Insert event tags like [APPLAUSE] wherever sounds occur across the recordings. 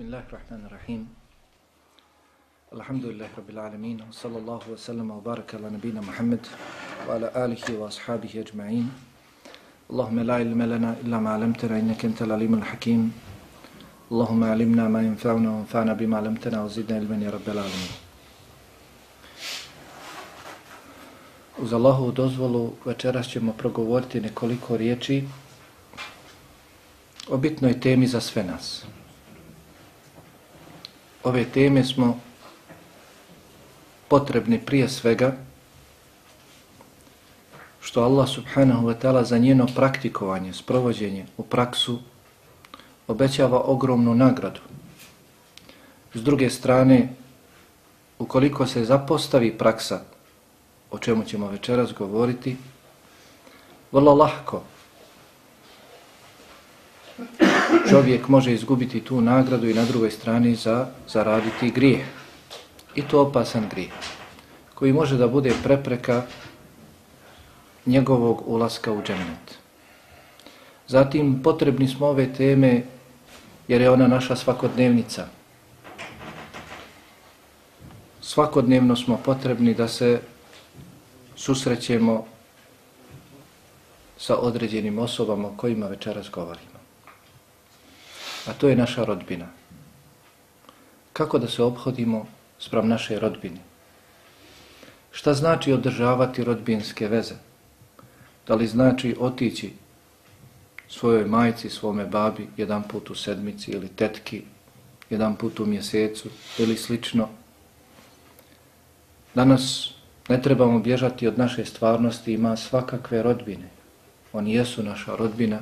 بسم الله الرحمن الرحيم الحمد لله رب العالمين وصلى الله وسلم وبارك على نبينا محمد وعلى آله وأصحابه أجمعين اللهم لا علم لنا إلا ما علمتنا إنك أنت العليم الحكيم اللهم علمنا ما ينفعنا وانفعنا بما علمتنا وزدنا علما يا رب العالمين Uz Allahovu dozvolu večeras ćemo progovoriti nekoliko riječi o bitnoj temi za sve nas. Ove teme smo potrebni prije svega što Allah subhanahu wa ta'ala za njeno praktikovanje, sprovođenje u praksu obećava ogromnu nagradu. S druge strane, ukoliko se zapostavi praksa, o čemu ćemo večeras govoriti, vrlo lahko čovjek može izgubiti tu nagradu i na drugoj strani za zaraditi grijeh. I to opasan grijeh, koji može da bude prepreka njegovog ulaska u džennet. Zatim potrebni smo ove teme jer je ona naša svakodnevnica. Svakodnevno smo potrebni da se susrećemo sa određenim osobama o kojima večeras govorimo a to je naša rodbina. Kako da se obhodimo sprem naše rodbine? Šta znači održavati rodbinske veze? Da li znači otići svojoj majci, svome babi jedan put u sedmici ili tetki jedan put u mjesecu ili slično? Danas ne trebamo bježati od naše stvarnosti, ima svakakve rodbine. Oni jesu naša rodbina,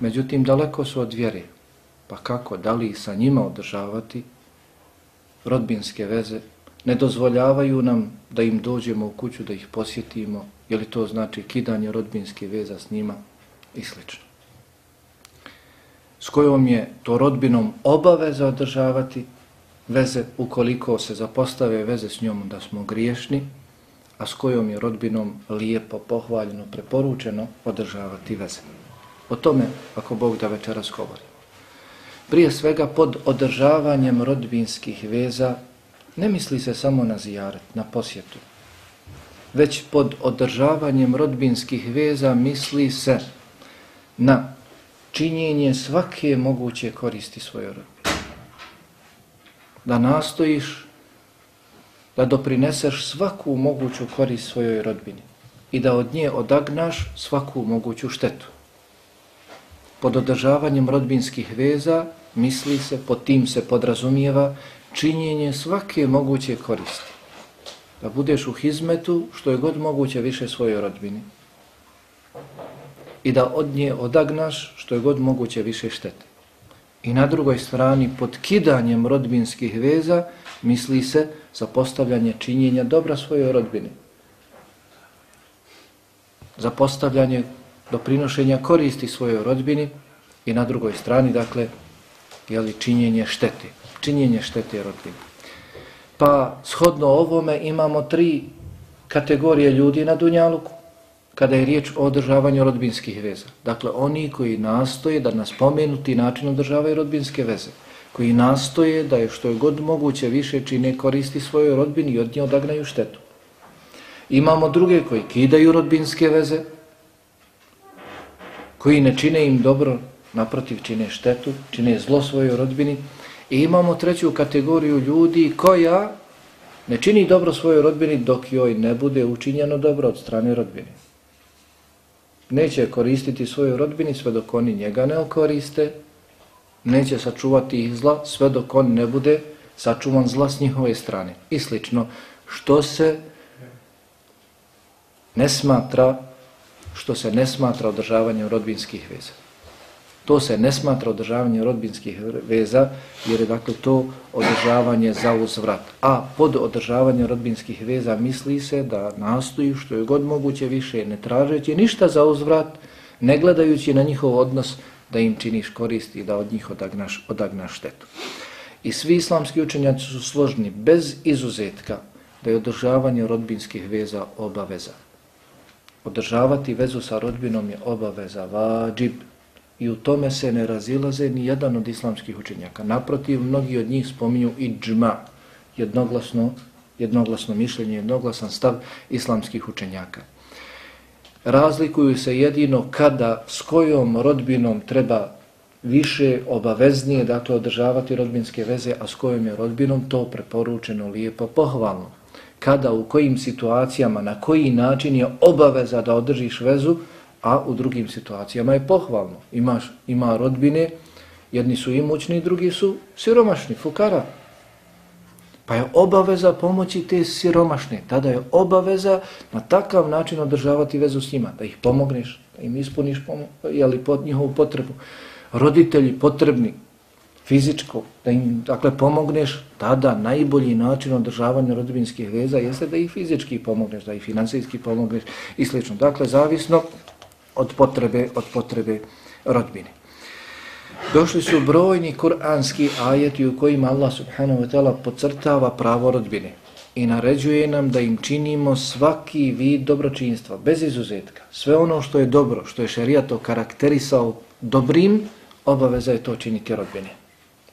Međutim, daleko su od vjere. Pa kako, da li sa njima održavati rodbinske veze? Ne dozvoljavaju nam da im dođemo u kuću, da ih posjetimo, je li to znači kidanje rodbinske veza s njima i sl. S kojom je to rodbinom obaveza održavati veze ukoliko se zapostave veze s njom da smo griješni, a s kojom je rodbinom lijepo, pohvaljeno, preporučeno održavati veze. O tome, ako Bog da večeras govori. Prije svega, pod održavanjem rodbinskih veza ne misli se samo na zijaret, na posjetu. Već pod održavanjem rodbinskih veza misli se na činjenje svake moguće koristi svojoj rodbini. Da nastojiš da doprineseš svaku moguću korist svojoj rodbini i da od nje odagnaš svaku moguću štetu pod održavanjem rodbinskih veza misli se, pod tim se podrazumijeva činjenje svake moguće koristi. Da budeš u hizmetu što je god moguće više svojoj rodbini. I da od nje odagnaš što je god moguće više štete. I na drugoj strani pod kidanjem rodbinskih veza misli se za postavljanje činjenja dobra svojoj rodbini. Za do prinošenja koristi svojoj rodbini i na drugoj strani, dakle, jeli, činjenje štete. Činjenje štete rodbini. Pa, shodno ovome, imamo tri kategorije ljudi na Dunjaluku kada je riječ o održavanju rodbinskih veza. Dakle, oni koji nastoje da nas pomenuti način održavaju rodbinske veze, koji nastoje da je što je god moguće više čine koristi svojoj rodbini i od nje odagnaju štetu. Imamo druge koji kidaju rodbinske veze, koji ne čine im dobro, naprotiv čine štetu, čine zlo svojoj rodbini. I imamo treću kategoriju ljudi koja ne čini dobro svojoj rodbini dok joj ne bude učinjeno dobro od strane rodbine. Neće koristiti svojoj rodbini sve dok oni njega ne okoriste, neće sačuvati ih zla sve dok on ne bude sačuvan zla s njihove strane. I slično, što se ne smatra što se ne smatra održavanjem rodbinskih veza. To se ne smatra održavanjem rodbinskih veza, jer je dakle to održavanje za uzvrat. A pod održavanjem rodbinskih veza misli se da nastoji što je god moguće više, ne tražeći ništa za uzvrat, ne gledajući na njihov odnos, da im činiš korist i da od njih odagnaš, odagnaš štetu. I svi islamski učenjaci su složni bez izuzetka da je održavanje rodbinskih veza obaveza. Održavati vezu sa rodbinom je obaveza, vađib, I u tome se ne razilaze ni jedan od islamskih učenjaka. Naprotiv, mnogi od njih spominju i džma, jednoglasno, jednoglasno mišljenje, jednoglasan stav islamskih učenjaka. Razlikuju se jedino kada s kojom rodbinom treba više obaveznije dakle održavati rodbinske veze, a s kojom je rodbinom to preporučeno lijepo pohvalno. Kada, u kojim situacijama, na koji način je obaveza da održiš vezu, a u drugim situacijama je pohvalno. Imaš, ima rodbine, jedni su imućni, drugi su siromašni, fukara. Pa je obaveza pomoći te siromašne. Tada je obaveza na takav način održavati vezu s njima, da ih pomogneš, da im ispuniš jeli, pod njihovu potrebu. Roditelji potrebni, fizičko, da im dakle, pomogneš, tada najbolji način održavanja rodbinskih veza jeste da ih fizički pomogneš, da ih financijski pomogneš i sl. Dakle, zavisno od potrebe, od potrebe rodbine. Došli su brojni kuranski ajeti u kojima Allah subhanahu wa ta'ala pocrtava pravo rodbine i naređuje nam da im činimo svaki vid dobročinstva, bez izuzetka. Sve ono što je dobro, što je šerijato karakterisao dobrim, obaveza je to činiti rodbine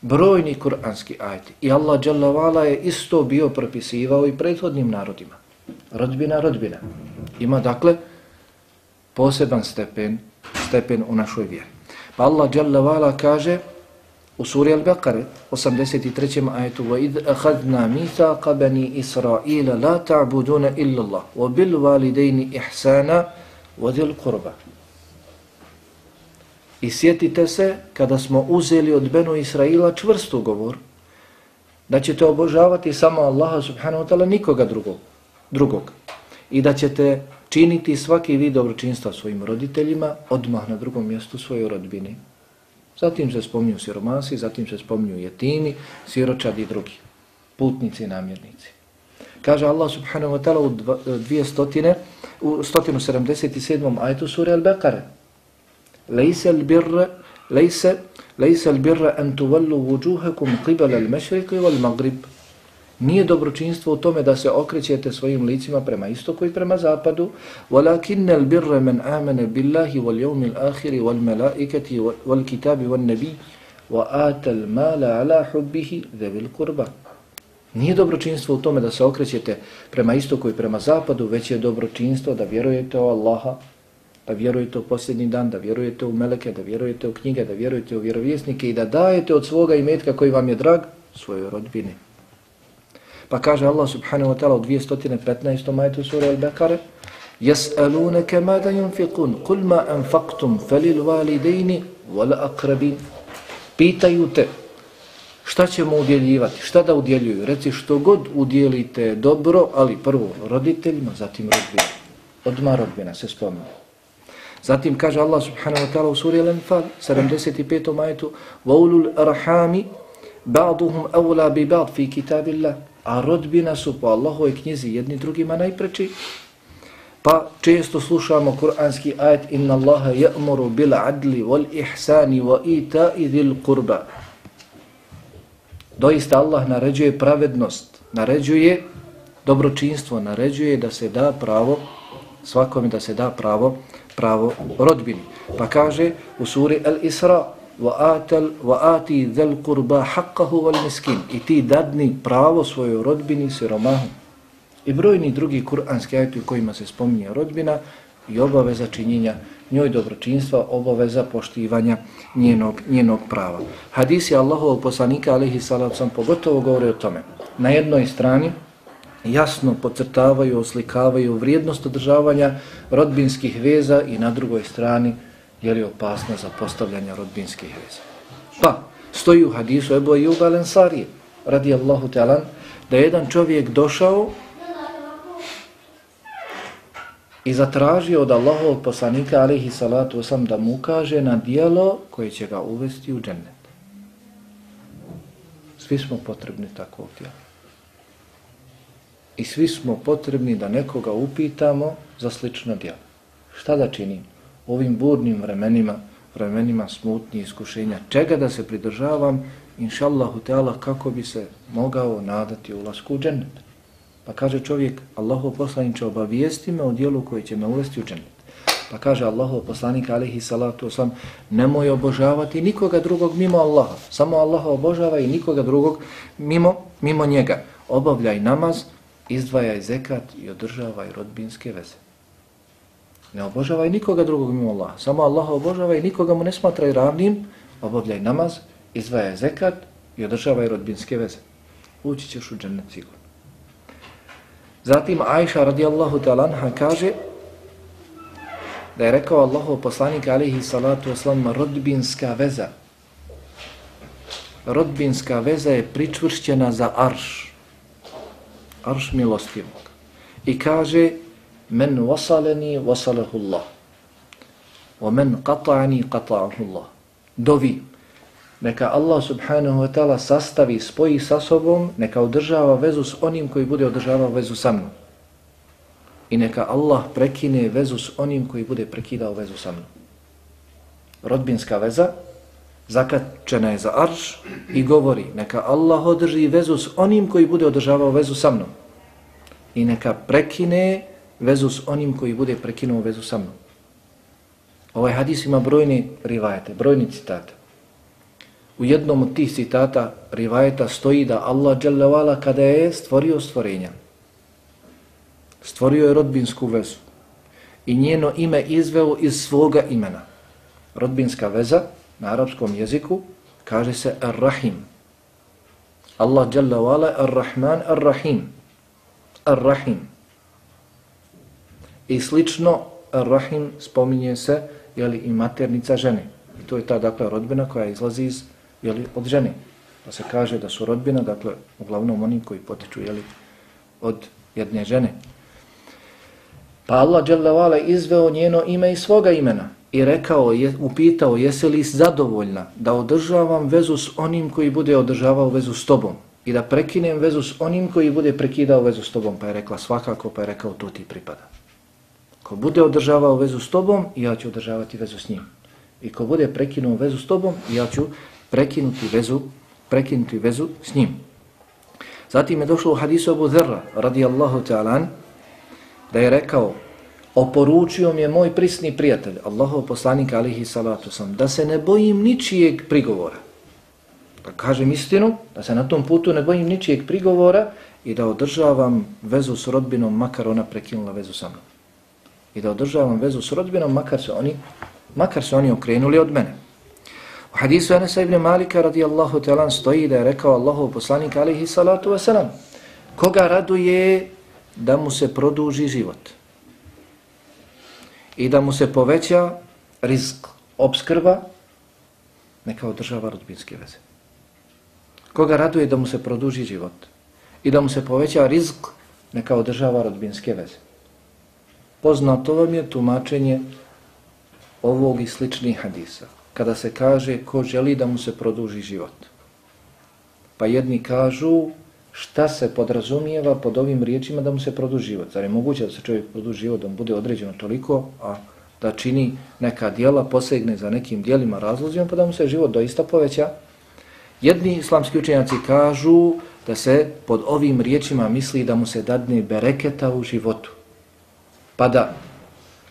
Brojni kuranski ajeti. I Allah dželavala je isto bio propisivao i prethodnim narodima. Rodbina, rodbina. Ima dakle poseban stepen, stepen u našoj vjeri. Pa Allah Jalla Vala kaže u suri Al-Baqare 83. ajetu وَإِذْ أَخَذْنَا مِيثَاقَ بَنِي إِسْرَائِيلَ لَا تَعْبُدُونَ إِلَّا اللَّهِ وَبِالْوَالِدَيْنِ إِحْسَانًا وَذِي الْقُرْبَ I sjetite se kada smo uzeli od Benu Israila čvrst ugovor da ćete obožavati samo Allaha subhanahu wa ta'ala nikoga drugog, drugog i da ćete činiti svaki vid dobročinstva svojim roditeljima odmah na drugom mjestu svojoj rodbini. Zatim se spominju siromasi, zatim se spominju jetini, siročadi i drugi, putnici i namjernici. Kaže Allah subhanahu wa ta'ala u 200, u 177. ajtu sura Al-Baqara. Lejse al-birra, lejse, lejse al-birra an tuvallu vujuhakum qibala al-mashriqi wal-maghrib. Nije dobročinstvo u tome da se okrećete svojim licima prema istoku i prema zapadu, وَلَكِنَّ الْبِرَّ مَنْ آمَنَ بِاللَّهِ وَالْيَوْمِ الْآخِرِ وَالْمَلَائِكَةِ وَالْكِتَابِ وَالنَّبِيِّ وَآتَ الْمَالَ عَلَى حُبِّهِ ذَوِ الْقُرْبَ Nije dobročinstvo u tome da se okrećete prema istoku i prema zapadu, već je dobročinstvo da vjerujete u Allaha, da vjerujete u posljednji dan, da vjerujete u meleke, da vjerujete u knjige, da vjerujete u vjerovjesnike i da dajete od svoga imetka koji vam je drag svojoj rodbini. Pa kaže Allah subhanahu wa ta'ala u 215. majtu sura Al-Baqara يَسْأَلُونَكَ مَاذَا يُنْفِقُونَ قُلْ مَا أَنْفَقْتُمْ فَلِلْوَالِدَيْنِ وَلَأَقْرَبِينَ Pitaju te šta ćemo udjeljivati, šta da udjeljuju. Reci što god udjelite dobro, ali prvo roditeljima, zatim rodbina. Odma rodbina se spominje. Zatim kaže Allah subhanahu wa ta'ala u suri Al-Anfal 75. majtu وَأُولُوا الْأَرْحَامِ بَعْضُهُمْ أَوْلَى بِبَعْض فِي كِتَابِ اللَّهِ a rodbina su po Allahove knjizi jedni drugima najpreči. Pa često slušamo kuranski ajet Inna Allaha ya'muru bil adli wal ihsani wa ita'i dhil qurba. Doista Allah naređuje pravednost, naređuje dobročinstvo, naređuje da se da pravo svakome da se da pravo pravo rodbini. Pa kaže u suri Al-Isra وَآتِي ذَا الْقُرْبَا حَقَّهُ وَالْمِسْكِينَ I ti dadni pravo svojoj rodbini siromahu. I brojni drugi kuranski ajeti u kojima se spominje rodbina i obaveza činjenja njoj dobročinstva, obaveza poštivanja njenog, njenog prava. Hadisi Allahovog poslanika, alihi salacom, pogotovo govore o tome. Na jednoj strani jasno pocrtavaju, oslikavaju vrijednost održavanja rodbinskih veza i na drugoj strani je li opasno za postavljanje rodbinskih veza. Pa, stoji u hadisu Ebu Ejub al-Ansarije, radi Allahu talan, da je jedan čovjek došao i zatražio od Allahovog poslanika, alihi salatu osam, da mu kaže na dijelo koje će ga uvesti u džennet. Svi smo potrebni takvog dijela. I svi smo potrebni da nekoga upitamo za slično djelo. Šta da činim? ovim burnim vremenima, vremenima smutnji iskušenja, čega da se pridržavam, inšallahu Teala, kako bi se mogao nadati ulasku u džennet. Pa kaže čovjek, Allahu poslaniče, obavijesti me o dijelu koji će me uvesti u džennet. Pa kaže Allahov poslanik alihi salatu osam, nemoj obožavati nikoga drugog mimo Allaha. Samo Allaha obožava i nikoga drugog mimo, mimo njega. Obavljaj namaz, izdvajaj zekat i održavaj rodbinske veze. Ne obožavaj nikoga drugog mimo Allaha. Samo Allaha obožavaj i nikoga mu ne smatraj ravnim. Obavljaj namaz, izdvajaj zekat i održavaj rodbinske veze. Ući ćeš u džennet sigurno. Zatim Ajša radijallahu talanha kaže da je rekao Allahov poslanik alihi salatu wasalam rodbinska veza. Rodbinska veza je pričvršćena za arš. Arš milostivog. I kaže men vasaleni wasalahu Allah. Wa men qata'ani qata'ahu Allah. Dovi. Neka Allah subhanahu wa ta'ala sastavi, spoji sa sobom, neka održava vezu s onim koji bude održavao vezu sa mnom i neka Allah prekine vezu s onim koji bude prekidao vezu sa mnom. Rodbinska veza zakačena je za arš i govori neka Allah održi vezu s onim koji bude održavao vezu sa mnom i neka prekine vezu s onim koji bude prekinuo vezu sa mnom. Ovaj hadis ima brojni rivajete, brojni citate. U jednom od tih citata rivajeta stoji da Allah kada je stvorio stvorenja, stvorio je rodbinsku vezu i njeno ime izveo iz svoga imena. Rodbinska veza na arapskom jeziku kaže se Ar-Rahim. Allah Jalla Vala Ar-Rahman Ar-Rahim. Ar-Rahim. I slično Ar-Rahim spominje se jeli, i maternica žene. I to je ta dakle rodbina koja izlazi iz, jeli, od žene. Pa se kaže da su rodbina, dakle, uglavnom oni koji potiču jeli, od jedne žene. Pa Allah dželle izveo njeno ime i svoga imena i rekao je upitao jesi li zadovoljna da održavam vezu s onim koji bude održavao vezu s tobom i da prekinem vezu s onim koji bude prekidao vezu s tobom pa je rekla svakako pa je rekao to ti pripada. Ko bude održavao vezu s tobom ja ću održavati vezu s njim. I ko bude prekinuo vezu s tobom ja ću prekinuti vezu prekinuti vezu s njim. Zatim je došlo u hadisu Abu Dharra radijallahu ta'ala da je rekao oporučio mi je moj prisni prijatelj Allahov poslanik alihi salatu sam da se ne bojim ničijeg prigovora. Da kažem istinu da se na tom putu ne bojim ničijeg prigovora i da održavam vezu s rodbinom makar ona prekinula vezu sa mnom. I da održavam vezu s rodbinom makar se oni makar se oni okrenuli od mene. U hadisu Anasa ibn Malika radijallahu talan stoji da je rekao Allahov poslanik alihi salatu wasalam koga raduje da mu se produži život? I da mu se poveća rizk obskrba, neka održava rodbinske veze. Koga raduje da mu se produži život i da mu se poveća rizk, neka održava rodbinske veze. Poznato vam je tumačenje ovog i sličnih hadisa. Kada se kaže ko želi da mu se produži život. Pa jedni kažu šta se podrazumijeva pod ovim riječima da mu se produži život. Zar je moguće da se čovjek produži život, da mu bude određeno toliko, a da čini neka dijela, posegne za nekim dijelima razlozima, pa da mu se život doista poveća? Jedni islamski učenjaci kažu da se pod ovim riječima misli da mu se dadne bereketa u životu. Pa da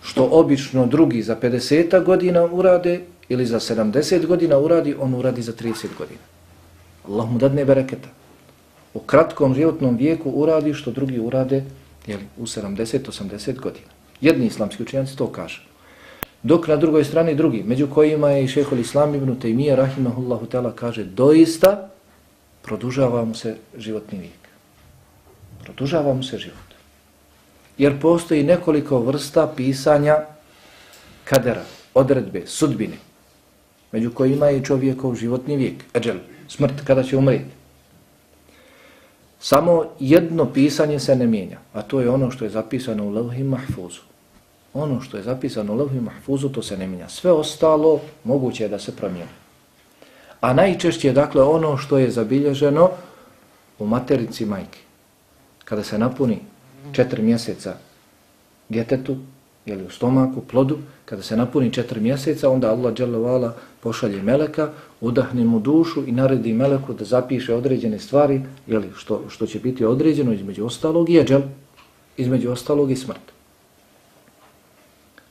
što obično drugi za 50 godina urade ili za 70 godina uradi, on uradi za 30 godina. Allah mu dadne bereketa u kratkom životnom vijeku uradi što drugi urade jeli, u 70-80 godina. Jedni islamski učenjaci to kažu. Dok na drugoj strani drugi, među kojima je i šehol islam ibn Taymiye rahimahullahu tela, kaže doista produžava mu se životni vijek. Produžava mu se život. Jer postoji nekoliko vrsta pisanja kadera, odredbe, sudbine, među kojima je čovjekov životni vijek, eđel, smrt, kada će umreti. Samo jedno pisanje se ne mijenja, a to je ono što je zapisano u Levhi Mahfuzu. Ono što je zapisano u Levhi Mahfuzu, to se ne mijenja. Sve ostalo moguće je da se promijeni. A najčešće je dakle ono što je zabilježeno u materici majke. Kada se napuni četiri mjeseca djetetu, jeli u stomaku, plodu, kada se napuni četiri mjeseca, onda Allah dželovala pošalje meleka, udahne mu dušu i naredi meleku da zapiše određene stvari, jeli, što, što će biti određeno između ostalog i jeđel, između ostalog i smrt.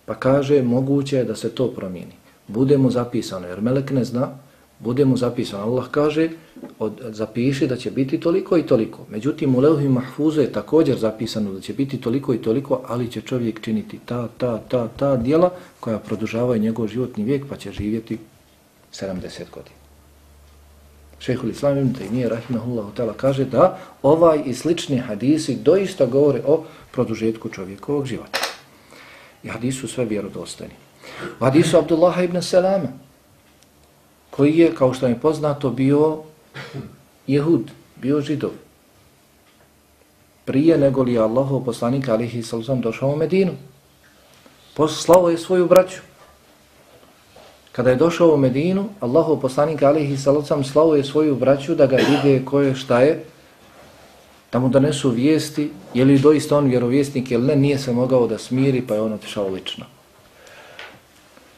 Pa kaže, moguće je da se to promijeni. Bude mu zapisano, jer Melek ne zna, bude mu zapisano. Allah kaže, od, zapiši da će biti toliko i toliko. Međutim, u Leuhi Mahfuzu je također zapisano da će biti toliko i toliko, ali će čovjek činiti ta, ta, ta, ta dijela koja produžavaju njegov životni vijek, pa će živjeti 70 godina. Šehhul Islam ibn Taymiye rahimahullahu ta'ala kaže da ovaj i slični hadisi doista govore o produžetku čovjekovog života. I hadisu sve vjerodostojni. U hadisu Abdullaha ibn Salama, koji je, kao što je poznato, bio jehud, bio židov. Prije nego li Allahov poslanik alihi sallam došao u Medinu. Poslao je svoju braću. Kada je došao u Medinu, Allahov poslanik alihi sallam slao je svoju braću da ga vide ko je šta je, da mu donesu vijesti, je li doista on vjerovjesnik ili ne, nije se mogao da smiri, pa je on otišao lično.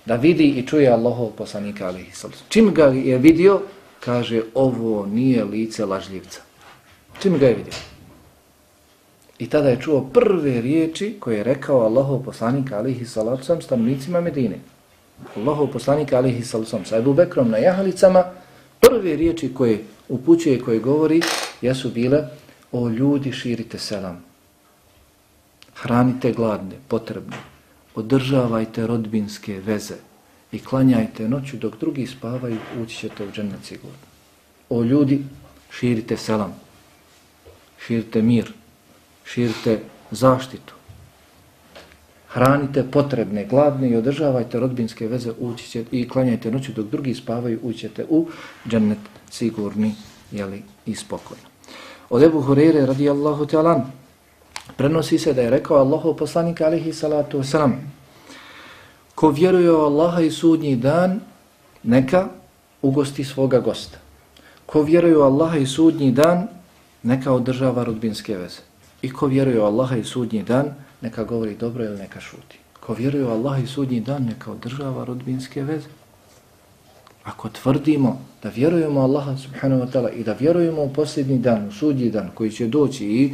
Da vidi i čuje Allahov poslanika alihi sallam. Čim ga je vidio, kaže ovo nije lice lažljivca. Čim ga je vidio? I tada je čuo prve riječi koje je rekao Allahov poslanik alihi sallam stanovnicima Medine. Allahov poslanik alihi sallam sa Ebu Bekrom na jahalicama, prve riječi koje upućuje, koje govori, jesu bile o ljudi širite selam. Hranite gladne, potrebne. Održavajte rodbinske veze i klanjajte noću dok drugi spavaju, ući ćete u džennet sigurno. O ljudi, širite selam, širite mir, širite zaštitu, hranite potrebne, gladne i održavajte rodbinske veze, ući ćete i klanjajte noću dok drugi spavaju, ući ćete u džennet sigurni jeli, i spokojno. Od Ebu Hurere radijallahu ta'ala prenosi se da je rekao Allahu poslanik alihi salatu wasalam ko vjeruje u Allaha i sudnji dan, neka ugosti svoga gosta. Ko vjeruje u Allaha i sudnji dan, neka održava rodbinske veze. I ko vjeruje u Allaha i sudnji dan, neka govori dobro ili neka šuti. Ko vjeruje u Allaha i sudnji dan, neka održava rodbinske veze. Ako tvrdimo da vjerujemo Allaha subhanahu wa ta'ala i da vjerujemo u posljednji dan, u sudnji dan koji će doći i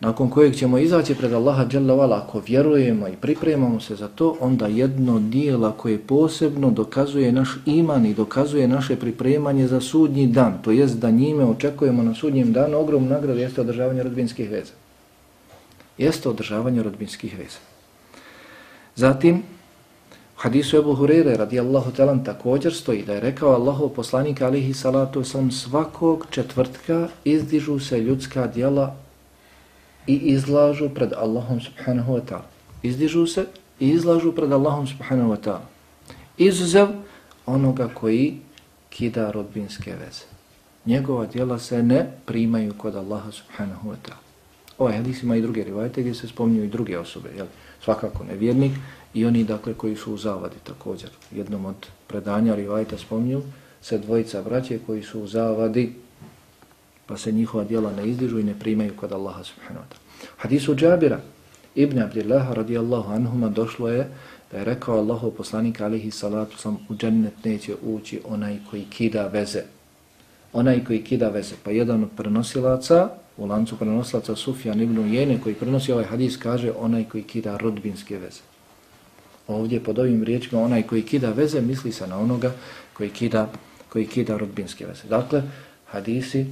nakon kojeg ćemo izaći pred Allaha dželavala, ako vjerujemo i pripremamo se za to, onda jedno dijela koje posebno dokazuje naš iman i dokazuje naše pripremanje za sudnji dan, to jest da njime očekujemo na sudnjem danu ogromnu nagradu, jeste održavanje rodbinskih veza. Jeste održavanje rodbinskih veza. Zatim, u hadisu Ebu Hurere radijallahu talan također stoji da je rekao Allahov poslanik alihi salatu sam svakog četvrtka izdižu se ljudska dijela i izlažu pred Allahom subhanahu wa ta'ala. Izdižu se i izlažu pred Allahom subhanahu wa ta'ala. Izuzev onoga koji kida rodbinske veze. Njegova djela se ne primaju kod Allaha subhanahu wa ta'ala. Ovaj hadis ima i druge rivajte gdje se spominju i druge osobe. Jel? Svakako nevjernik i oni dakle koji su u zavadi također. Jednom od predanja rivajta spominju se dvojica braće koji su u zavadi pa se njihova djela ne izdižu i ne primaju kod Allaha subhanahu wa ta'ala. Hadisu Džabira ibn Abdillaha radijallahu anhuma došlo je da je rekao Allahu poslanik alihi salatu sam u džennet neće ući onaj koji kida veze. Onaj koji kida veze. Pa jedan od prenosilaca, u lancu prenosilaca Sufjan ibn Jene koji prenosi ovaj hadis kaže onaj koji kida rodbinske veze. Ovdje pod ovim riječima onaj koji kida veze misli se na onoga koji kida, koji kida rodbinske veze. Dakle, hadisi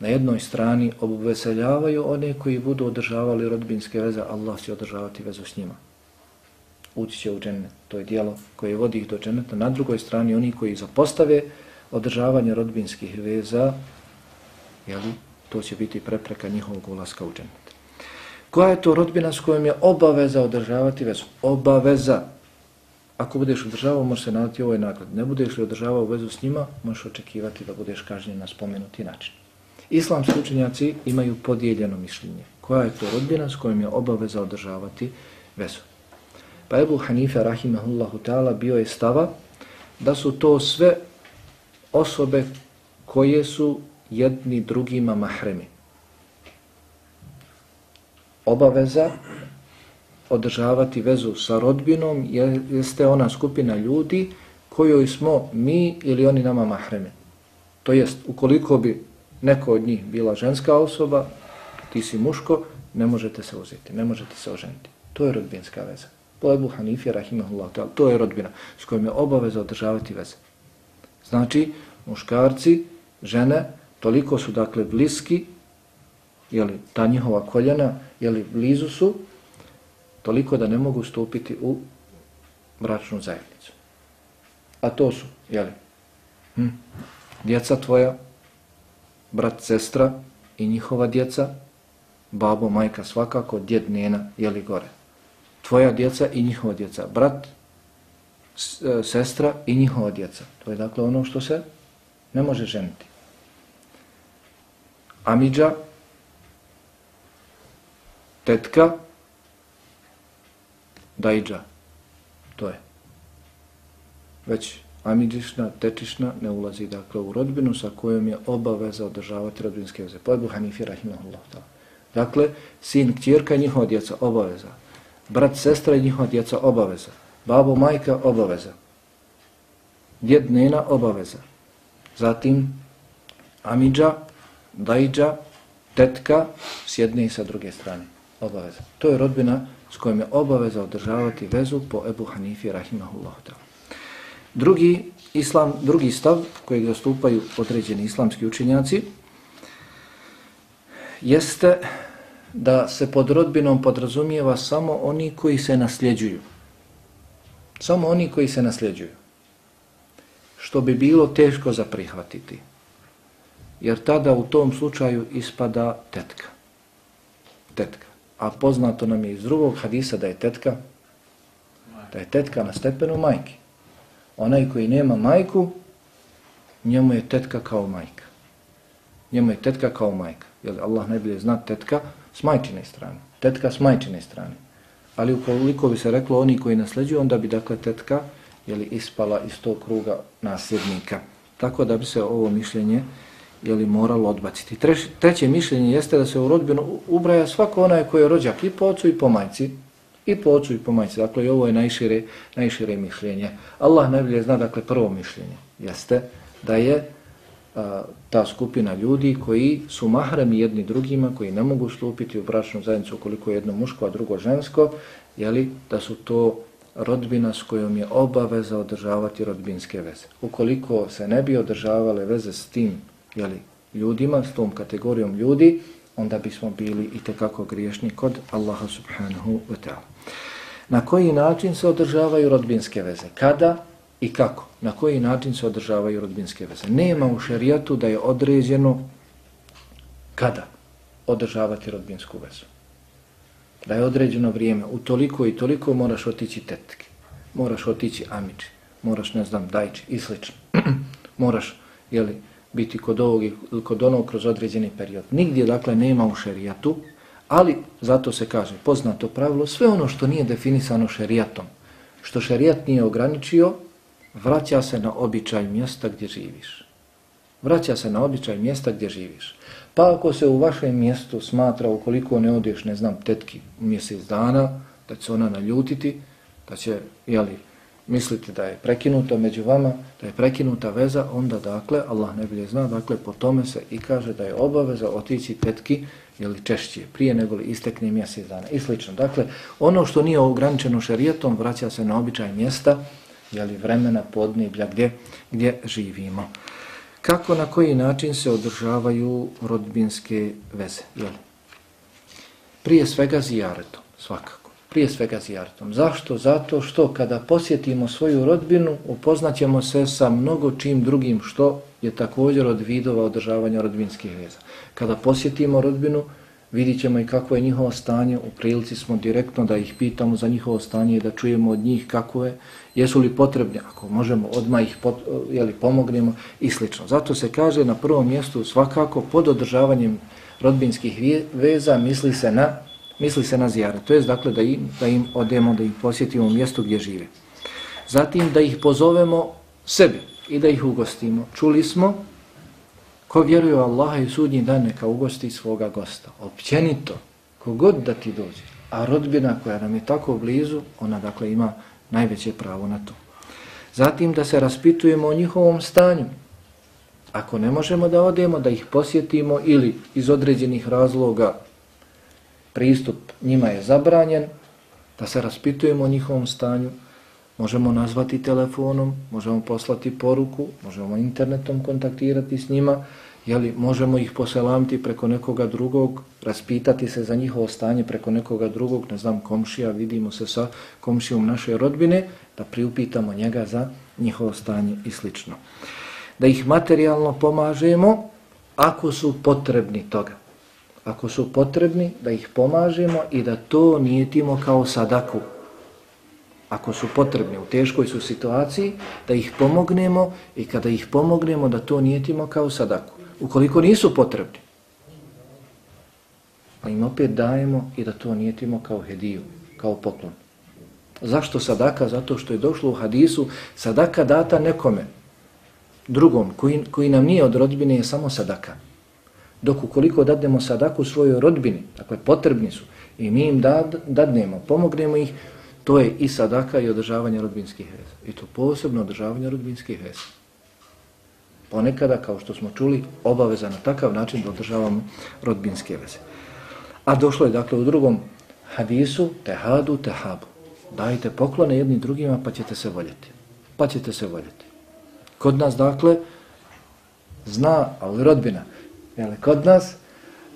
na jednoj strani obveseljavaju one koji budu održavali rodbinske veze, Allah će održavati vezu s njima. Ući će u džennet. To je dijelo koje vodi ih do dženneta. Na drugoj strani oni koji zapostave održavanje rodbinskih veza, jeli, to će biti prepreka njihovog ulaska u džennet. Koja je to rodbina s kojom je obaveza održavati vezu? Obaveza. Ako budeš održavao, možeš se nadati ovoj nagrad. Ne budeš li održavao vezu s njima, možeš očekivati da budeš kažnjen na spomenuti način. Islamski učenjaci imaju podijeljeno mišljenje. Koja je to rodbina s kojom je obaveza održavati vezu? Pa Ebu Hanife, rahimahullahu ta'ala, bio je stava da su to sve osobe koje su jedni drugima mahremi. Obaveza održavati vezu sa rodbinom jeste ona skupina ljudi kojoj smo mi ili oni nama mahremi. To jest, ukoliko bi neko od njih bila ženska osoba, ti si muško, ne možete se uzeti, ne možete se oženiti. To je rodbinska veza. Po Ebu Hanifija, rahimahullah, to je rodbina s kojom je obaveza održavati veze. Znači, muškarci, žene, toliko su dakle bliski, jeli, ta njihova koljena, jeli, blizu su, toliko da ne mogu stupiti u bračnu zajednicu. A to su, jeli, hm, djeca tvoja, brat, sestra i njihova djeca, babo, majka svakako, djed, nena, jeli gore. Tvoja djeca i njihova djeca, brat, e, sestra i njihova djeca. To je dakle ono što se ne može ženiti. Amidža, tetka, dajđa. To je. Već amidžišna, tečišna ne ulazi dakle u rodbinu sa kojom je obaveza održavati rodbinske veze. Po Ebu Hanifi, rahimahullah. Dakle, sin, kćirka i njihova djeca, obaveza. Brat, sestra i njihova djeca, obaveza. Babo, majka, obaveza. Djed, nena, obaveza. Zatim, amidža, dajđa, tetka, s jedne i sa druge strane. Obaveza. To je rodbina s kojom je obaveza održavati vezu po Ebu Hanifi, rahimahullah. Drugi, islam, drugi stav kojeg zastupaju određeni islamski učinjaci jeste da se pod rodbinom podrazumijeva samo oni koji se nasljeđuju. Samo oni koji se nasljeđuju. Što bi bilo teško za prihvatiti. Jer tada u tom slučaju ispada tetka. Tetka. A poznato nam je iz drugog hadisa da je tetka da je tetka na stepenu majke. Onaj koji nema majku, njemu je tetka kao majka. Njemu je tetka kao majka. Jer Allah najbolje zna tetka s majčine strane. Tetka s majčine strane. Ali ukoliko bi se reklo oni koji nasljeđuju, onda bi dakle tetka jeli, ispala iz tog kruga nasljednika. Tako da bi se ovo mišljenje jeli, moralo odbaciti. Treće, treće mišljenje jeste da se u rodbinu ubraja svako onaj koji je rođak i po ocu i po majci. I po ocu i po majci. Dakle, i ovo je najšire, najšire mišljenje. Allah najbolje zna, dakle, prvo mišljenje jeste da je a, ta skupina ljudi koji su mahrami jedni drugima, koji ne mogu stupiti u bračnu zajednicu koliko je jedno muško, a drugo žensko, jeli, da su to rodbina s kojom je obaveza održavati rodbinske veze. Ukoliko se ne bi održavale veze s tim jeli, ljudima, s tom kategorijom ljudi, onda bismo bili i tekako griješni kod Allaha subhanahu wa ta'ala. Na koji način se održavaju rodbinske veze? Kada i kako? Na koji način se održavaju rodbinske veze? Nema u šerijatu da je određeno kada održavati rodbinsku vezu. Da je određeno vrijeme. U toliko i toliko moraš otići tetke. Moraš otići amići. Moraš, ne znam, dajči i slično. [CLEARS THROAT] moraš, jeli, biti kod ovog i kod onog kroz određeni period. Nigdje, dakle, nema u šerijatu, ali zato se kaže, poznato pravilo, sve ono što nije definisano šerijatom, što šerijat nije ograničio, vraća se na običaj mjesta gdje živiš. Vraća se na običaj mjesta gdje živiš. Pa ako se u vašem mjestu smatra, ukoliko ne odeš, ne znam, tetki mjesec dana, da će ona naljutiti, da će, jeli, mislite da je prekinuto među vama, da je prekinuta veza, onda dakle, Allah ne bilje zna, dakle, po tome se i kaže da je obaveza otići petki ili češće, prije nego li istekne mjesec dana i slično. Dakle, ono što nije ograničeno šarijetom, vraća se na običaj mjesta, jeli vremena, podneblja, gdje, gdje živimo. Kako, na koji način se održavaju rodbinske veze? Jeli? Prije svega zijaretom, svakako prije svega zijartom. Zašto? Zato što kada posjetimo svoju rodbinu, upoznaćemo se sa mnogo čim drugim što je također od vidova održavanja rodbinskih veza. Kada posjetimo rodbinu, vidit ćemo i kako je njihovo stanje, u prilici smo direktno da ih pitamo za njihovo stanje i da čujemo od njih kako je, jesu li potrebni, ako možemo odmah ih pot, jeli, pomognemo i slično. Zato se kaže na prvom mjestu svakako pod održavanjem rodbinskih veza misli se na misli se na zijaret, to je dakle da im, da im odemo, da ih posjetimo u mjestu gdje žive. Zatim da ih pozovemo sebi i da ih ugostimo. Čuli smo, ko vjeruje u Allaha i sudnji dan neka ugosti svoga gosta. Općenito, kogod da ti dođe, a rodbina koja nam je tako blizu, ona dakle ima najveće pravo na to. Zatim da se raspitujemo o njihovom stanju. Ako ne možemo da odemo, da ih posjetimo ili iz određenih razloga pristup njima je zabranjen, da se raspitujemo o njihovom stanju, možemo nazvati telefonom, možemo poslati poruku, možemo internetom kontaktirati s njima, jeli, možemo ih poselamiti preko nekoga drugog, raspitati se za njihovo stanje preko nekoga drugog, ne znam, komšija, vidimo se sa komšijom naše rodbine, da priupitamo njega za njihovo stanje i slično. Da ih materijalno pomažemo ako su potrebni toga. Ako su potrebni, da ih pomažemo i da to nijetimo kao sadaku. Ako su potrebni, u teškoj su situaciji, da ih pomognemo i kada ih pomognemo, da to nijetimo kao sadaku ukoliko nisu potrebni, pa im opet dajemo i da to nijetimo kao hediju, kao poklon. Zašto sadaka? Zato što je došlo u hadisu sadaka data nekome, drugom, koji, koji nam nije od rodbine, je samo sadaka. Dok ukoliko dadnemo sadaku svojoj rodbini, dakle potrebni su, i mi im dad, dadnemo, pomognemo ih, to je i sadaka i održavanje rodbinskih veza. I to posebno održavanje rodbinskih veza ponekada, kao što smo čuli, obaveza na takav način da održavamo rodbinske veze. A došlo je dakle u drugom hadisu, tehadu, tehabu. Dajte poklone jednim drugima pa ćete se voljeti. Pa ćete se voljeti. Kod nas dakle, zna, ali rodbina, jel, kod nas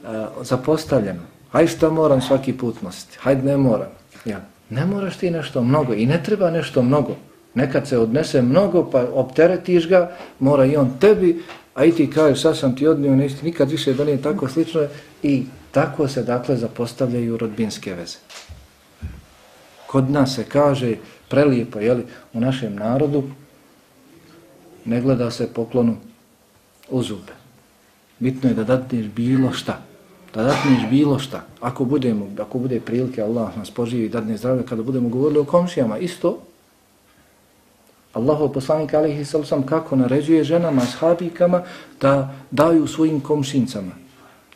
uh, zapostavljeno. Hajde što moram svaki put nositi, hajde ne moram. Ja, ne moraš ti nešto mnogo i ne treba nešto mnogo. Nekad se odnese mnogo, pa opteretiš ga, mora i on tebi, a i ti kažeš, sad sam ti odnio, nećete nikad više da nije tako slično. I tako se, dakle, zapostavljaju rodbinske veze. Kod nas se kaže, prelijepo, jeli, u našem narodu, ne gleda se poklonu u zube. Bitno je da datneš bilo šta. Da datneš bilo šta. Ako budemo, ako bude prilike, Allah nas poživi, dadne zdravlje, kada budemo govorili o komšijama, isto, Allahov poslanik alihi sallam kako naređuje ženama, shabikama da daju svojim komšincama.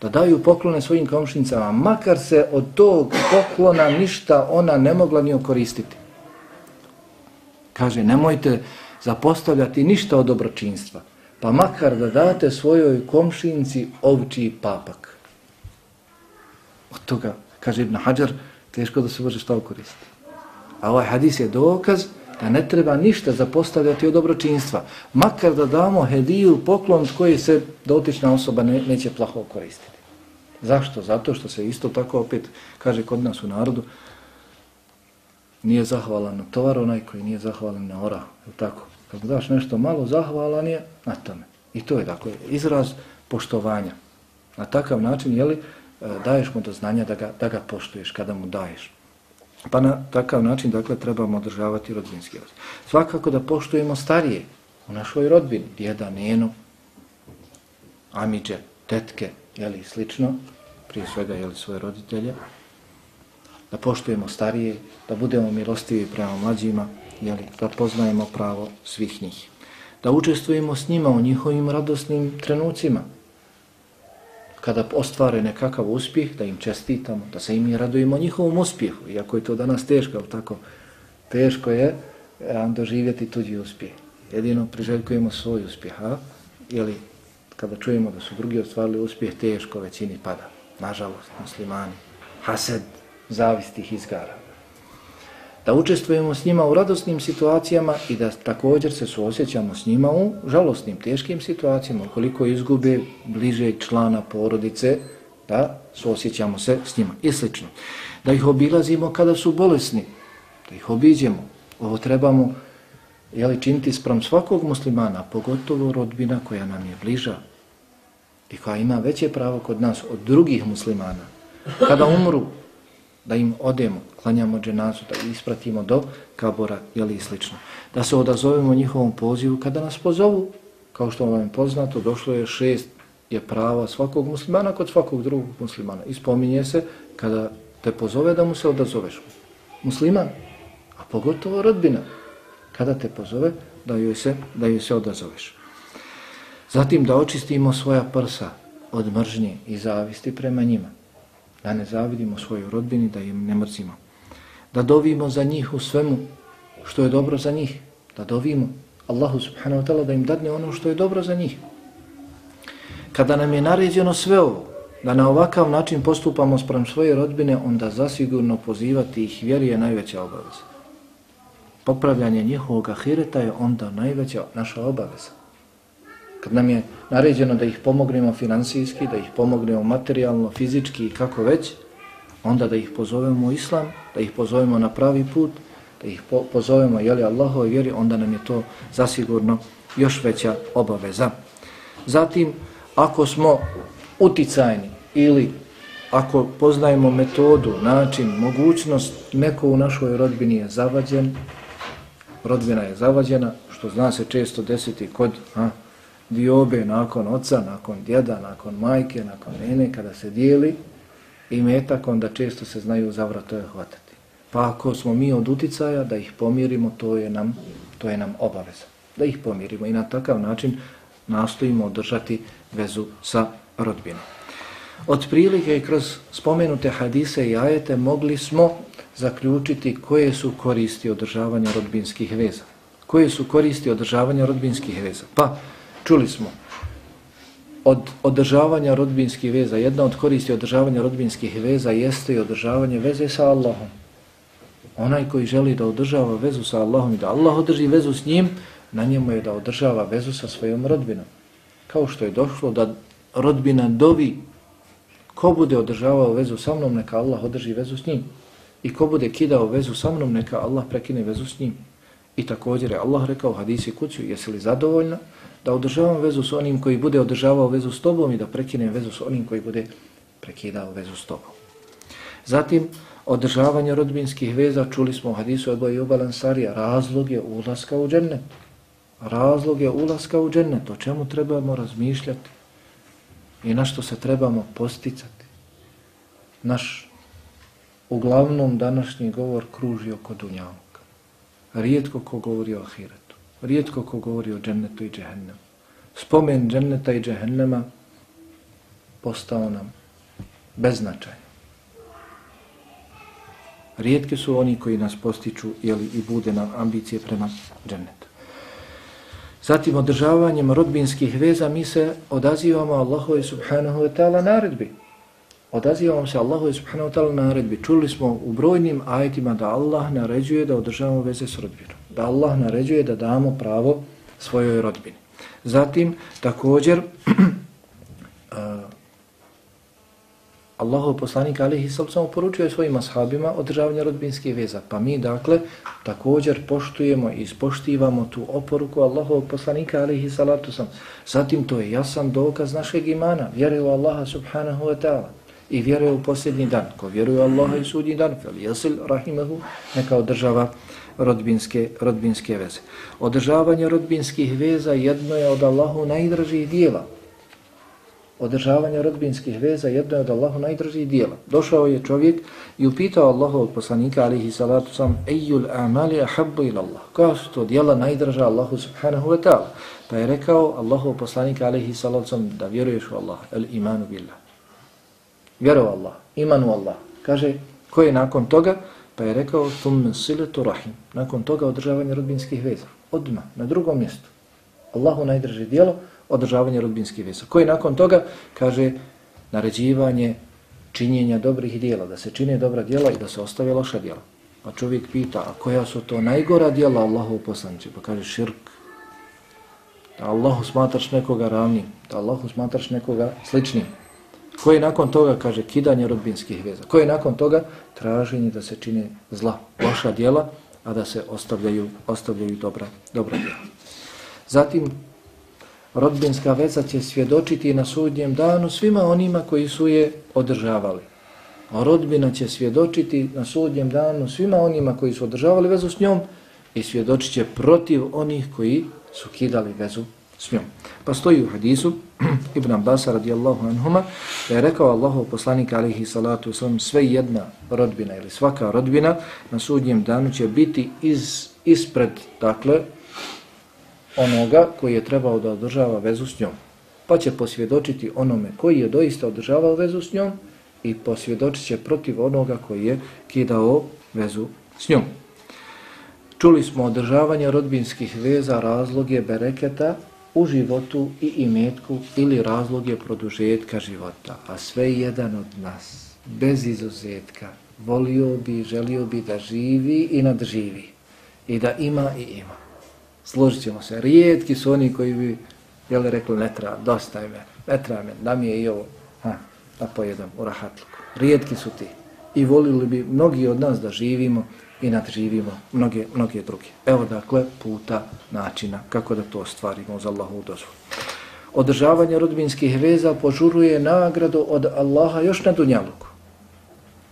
Da daju poklone svojim komšincama. Makar se od tog poklona ništa ona ne mogla ni okoristiti. Kaže, nemojte zapostavljati ništa od dobročinstva. Pa makar da date svojoj komšinci ovči papak. Od toga, kaže Ibn Hajar, teško da se može šta koristiti. A ovaj hadis je dokaz da ne treba ništa zapostavljati od dobročinstva, makar da damo hediju, poklon koji se dotična osoba ne, neće plaho koristiti. Zašto? Zato što se isto tako opet kaže kod nas u narodu, nije zahvalan na tovar onaj koji nije zahvalan na ora. Je tako? Kad daš nešto malo, zahvalan je na tome. I to je dakle izraz poštovanja. Na takav način, jeli, e, daješ mu do znanja da ga, da ga poštuješ kada mu daješ. Pa na takav način, dakle, trebamo održavati rodbinski odnos. Svakako da poštujemo starije u našoj rodbini, djeda, njenu, amiđe, tetke, jeli, slično, prije svega, jeli, svoje roditelje, da poštujemo starije, da budemo milostivi prema mlađima, jeli, da poznajemo pravo svih njih. Da učestvujemo s njima u njihovim radosnim trenucima, kada ostvare nekakav uspjeh, da im čestitamo, da se im i radujemo njihovom uspjehu, iako je to danas teško, tako teško je eh, doživjeti tuđi uspjeh. Jedino priželjkujemo svoj uspjeh, a? Jeli, kada čujemo da su drugi ostvarili uspjeh, teško većini pada. Nažalost, muslimani, hased, zavistih izgara da učestvujemo s njima u radosnim situacijama i da također se suosjećamo s njima u žalostnim, teškim situacijama, Koliko izgube bliže člana porodice, da suosjećamo se s njima i slično. Da ih obilazimo kada su bolesni, da ih obiđemo. Ovo trebamo jeli, činiti sprem svakog muslimana, pogotovo rodbina koja nam je bliža i koja ima veće pravo kod nas od drugih muslimana. Kada umru, da im odemo, klanjamo dženazu, da ispratimo do kabora ili i slično. Da se odazovemo njihovom pozivu kada nas pozovu, kao što vam je poznato, došlo je šest je prava svakog muslimana kod svakog drugog muslimana. I spominje se kada te pozove da mu se odazoveš. Musliman, a pogotovo rodbina, kada te pozove da joj se, da joj se odazoveš. Zatim da očistimo svoja prsa od mržnje i zavisti prema njima da ne zavidimo svojoj rodbini, da im ne mrzimo. Da dovimo za njih u svemu što je dobro za njih. Da dovimo Allahu subhanahu wa ta'ala da im dadne ono što je dobro za njih. Kada nam je naređeno sve ovo, da na ovakav način postupamo sprem svoje rodbine, onda zasigurno pozivati ih vjeri je najveća obaveza. Popravljanje njihovog ahireta je onda najveća naša obaveza. Kad nam je naređeno da ih pomognemo finansijski, da ih pomognemo materijalno, fizički i kako već, onda da ih pozovemo u islam, da ih pozovemo na pravi put, da ih po pozovemo jeli Allahove vjeri, onda nam je to zasigurno još veća obaveza. Zatim, ako smo uticajni ili ako poznajemo metodu, način, mogućnost, neko u našoj rodbini je zavađen, rodbina je zavađena, što zna se često desiti kod a, diobe nakon oca, nakon djeda, nakon majke, nakon nene, kada se dijeli i metak, onda često se znaju zavratove hvatati. Pa ako smo mi od uticaja da ih pomirimo, to je nam, to je nam obaveza. Da ih pomirimo i na takav način nastojimo održati vezu sa rodbinom. Od prilike kroz spomenute hadise i ajete mogli smo zaključiti koje su koristi održavanja rodbinskih veza. Koje su koristi održavanja rodbinskih veza? Pa, čuli smo, od održavanja rodbinskih veza, jedna od koristi održavanja rodbinskih veza jeste i održavanje veze sa Allahom. Onaj koji želi da održava vezu sa Allahom i da Allah održi vezu s njim, na njemu je da održava vezu sa svojom rodbinom. Kao što je došlo da rodbina dovi ko bude održavao vezu sa mnom, neka Allah održi vezu s njim. I ko bude kidao vezu sa mnom, neka Allah prekine vezu s njim. I također je Allah rekao u hadisi kuću, jesi li zadovoljna da održavam vezu s onim koji bude održavao vezu s tobom i da prekinem vezu s onim koji bude prekidao vezu s tobom. Zatim, održavanje rodbinskih veza, čuli smo u hadisu Ebu i Ubalansarija, razlog je ulaska u džennet. Razlog je ulaska u džennet, o čemu trebamo razmišljati i na što se trebamo posticati. Naš uglavnom današnji govor kruži oko dunjavu Rijetko ko govori o Ahiretu. Rijetko ko govori o džennetu i džehennemu. Spomen dženneta i džehennema postao nam beznačajan. Rijetki su oni koji nas postiču jeli, i bude nam ambicije prema džennetu. Zatim održavanjem rodbinskih veza mi se odazivamo Allahove subhanahu wa ta'ala naredbi. Odazivamo se Allahu subhanahu wa ta'ala naredbi. Čuli smo u brojnim ajitima da Allah naređuje da održavamo veze s rodbinom. Da Allah naređuje da damo pravo svojoj rodbini. Zatim također [CLEARS THROAT] uh, Allahov poslanik alihi sallam poručuje svojim ashabima održavanje rodbinskih veza. Pa mi dakle također poštujemo i ispoštivamo tu oporuku Allahov poslanika alihi salatu sam. Zatim to je jasan dokaz našeg imana. vjere u Allaha subhanahu wa ta'ala i vjeruje u posljednji dan. Ko vjeruje u Allaha i sudnji dan, fel jesil rahimahu, neka održava rodbinske, rodbinske veze. Održavanje rodbinskih veza jedno je od Allahu najdražih dijela Održavanje rodbinskih veza jedno je od Allahu najdražih dijela. Došao je čovjek i upitao Allahovog poslanika alihi salatu sam ejul amali ahabbu ila Allah. Koja su to dijela najdraža Allahu subhanahu wa ta'ala? Pa je rekao Allahov poslanika alihi salatu sam da vjeruješ u Allah, el imanu billah. Vjeruj Allah, imanu Allah. Kaže, ko je nakon toga? Pa je rekao, thumme siletu rahim. Nakon toga održavanje rodbinskih veza. Odma, na drugom mjestu. Allahu najdraže dijelo, održavanje rodbinskih veza. Koji nakon toga kaže naređivanje činjenja dobrih dijela, da se čine dobra dijela i da se ostave loša dijela. Pa čovjek pita, a koja su to najgora dijela Allahu poslanici? Pa kaže širk. Da Allahu smatraš nekoga ravnim, da Allahu smatraš nekoga sličnim. Koji nakon toga kaže kidanje rodbinskih veza. Koji nakon toga traženje da se čine zla, loša dijela, a da se ostavljaju, ostavljaju dobra, dobra dijela. Zatim rodbinska veza će svjedočiti na sudnjem danu svima onima koji su je održavali. A rodbina će svjedočiti na sudnjem danu svima onima koji su održavali vezu s njom i svjedočit će protiv onih koji su kidali vezu s njom. Pa stoji u hadisu [CLEARS THROAT] Ibn Abbas radijallahu anhuma da je rekao Allahu poslanik alihi salatu wasalam sve jedna rodbina ili svaka rodbina na sudnjem danu će biti iz, ispred, dakle, onoga koji je trebao da održava vezu s njom. Pa će posvjedočiti onome koji je doista održavao vezu s njom i posvjedočit će protiv onoga koji je kidao vezu s njom. Čuli smo održavanje rodbinskih veza, razloge bereketa u životu i imetku ili razlog je produžetka života. A sve jedan od nas, bez izuzetka, volio bi, želio bi da živi i nadživi. I da ima i ima. Složit ćemo se. Rijetki su oni koji bi jel, rekli ne treba, dosta je me, ne treba mene, da mi je i ovo, ha, da pojedam u rahatluku. Rijetki su ti. I volili bi mnogi od nas da živimo i nadživimo mnoge, mnoge druge. Evo dakle puta načina kako da to ostvarimo uz Allahovu dozvolu. Održavanje rodbinskih veza požuruje nagradu od Allaha još na dunjaluku.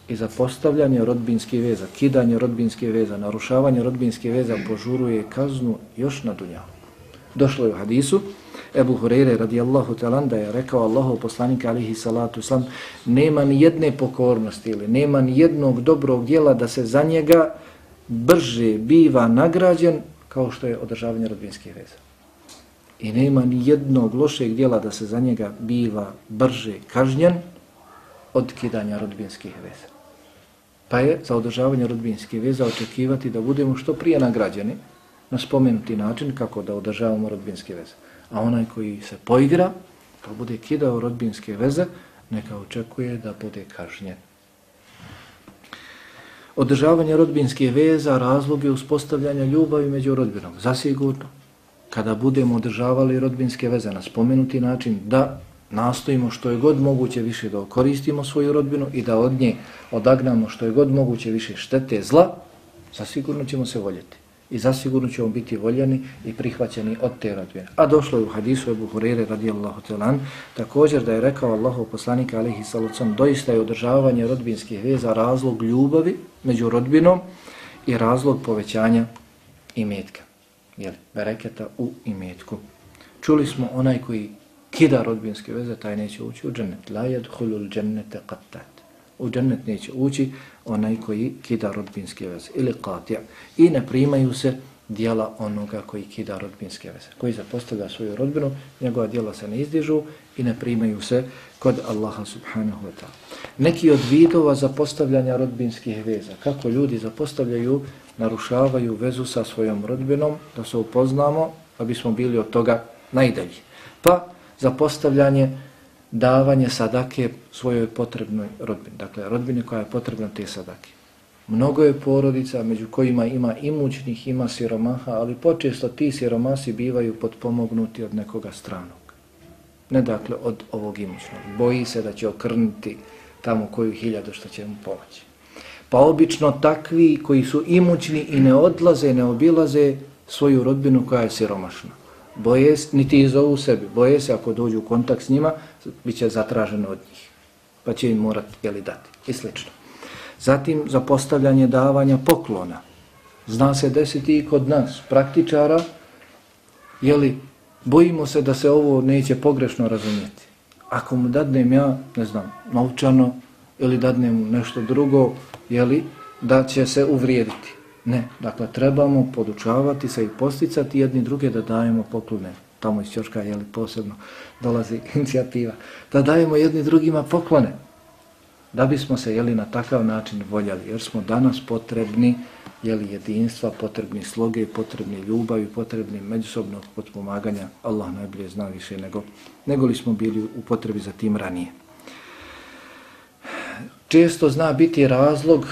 I zapostavljanje rodbinskih veza, kidanje rodbinskih veza, narušavanje rodbinskih veza požuruje kaznu još na dunjaluku. Došlo je u hadisu, Ebu Hureyre radijallahu talan da je rekao Allahu poslanika alihi salatu sam nema ni jedne pokornosti ili nema ni jednog dobrog dijela da se za njega brže biva nagrađen kao što je održavanje rodbinskih veza. I nema ni jednog lošeg dijela da se za njega biva brže kažnjen od kidanja rodbinskih veza. Pa je za održavanje rodbinskih veza očekivati da budemo što prije nagrađeni na spomenuti način kako da održavamo rodbinske veze a onaj koji se poigra, pa bude kidao rodbinske veze, neka očekuje da bude kažnjen. Održavanje rodbinske veza razlog je uspostavljanja ljubavi među rodbinom. Zasigurno, kada budemo održavali rodbinske veze na spomenuti način, da nastojimo što je god moguće više da koristimo svoju rodbinu i da od nje odagnamo što je god moguće više štete zla, zasigurno ćemo se voljeti i zasigurno ćemo biti voljeni i prihvaćeni od te rodbine. A došlo je u hadisu Ebu Hurere radijallahu talan također da je rekao Allahu poslanika alihi salacom doista je održavanje rodbinskih veza razlog ljubavi među rodbinom i razlog povećanja imetka. Jel, bereketa u imetku. Čuli smo onaj koji kida rodbinske veze, taj neće ući u džennet. La yadkhulul džennete qattat. U džennet neće ući onaj koji kida rodbinske veze ili katija. i ne primaju se dijela onoga koji kida rodbinske veze. Koji zapostavlja svoju rodbinu njegova dijela se ne izdižu i ne primaju se kod Allaha subhanahu wa ta'ala. Neki od vidova zapostavljanja rodbinskih veza kako ljudi zapostavljaju narušavaju vezu sa svojom rodbinom da se upoznamo da bismo bili od toga najdalji. Pa zapostavljanje davanje sadake svojoj potrebnoj rodbini. Dakle, rodbini koja je potrebna te sadake. Mnogo je porodica među kojima ima imućnih, ima siromaha, ali počesto ti siromasi bivaju potpomognuti od nekoga stranog. Ne dakle od ovog imućnog. Boji se da će okrniti tamo koju hiljadu što će mu pomoći. Pa obično takvi koji su imućni i ne odlaze, ne obilaze svoju rodbinu koja je siromašna boje se, niti ih zovu sebi, boje se ako dođu u kontakt s njima, bit će zatraženo od njih, pa će im morati jeli, dati i slično. Zatim za postavljanje davanja poklona. Zna se desiti i kod nas, praktičara, jeli, bojimo se da se ovo neće pogrešno razumjeti. Ako mu dadnem ja, ne znam, novčano ili dadnem nešto drugo, jeli, da će se uvrijediti. Ne, dakle, trebamo podučavati se i posticati jedni druge da dajemo poklone. Tamo iz Ćoška, jeli, posebno dolazi [LAUGHS] inicijativa. Da dajemo jedni drugima poklone. Da bismo se, jeli, na takav način voljali. Jer smo danas potrebni, jeli, jedinstva, potrebni sloge, potrebni ljubavi, potrebni međusobnog potpomaganja. Allah najbolje zna više nego, nego li smo bili u potrebi za tim ranije. Često zna biti razlog,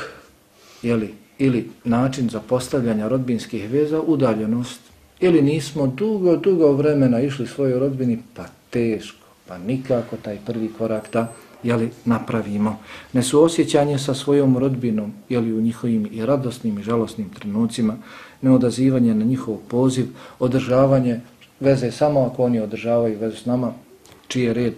jeli, ili način za postavljanja rodbinskih veza, udaljenost. Ili nismo dugo, dugo vremena išli svojoj rodbini, pa teško, pa nikako taj prvi korak da jeli, napravimo. Nesuosjećanje sa svojom rodbinom, jeli u njihovim i radosnim i žalosnim trenucima, neodazivanje na njihov poziv, održavanje veze samo ako oni održavaju vezu s nama, čiji red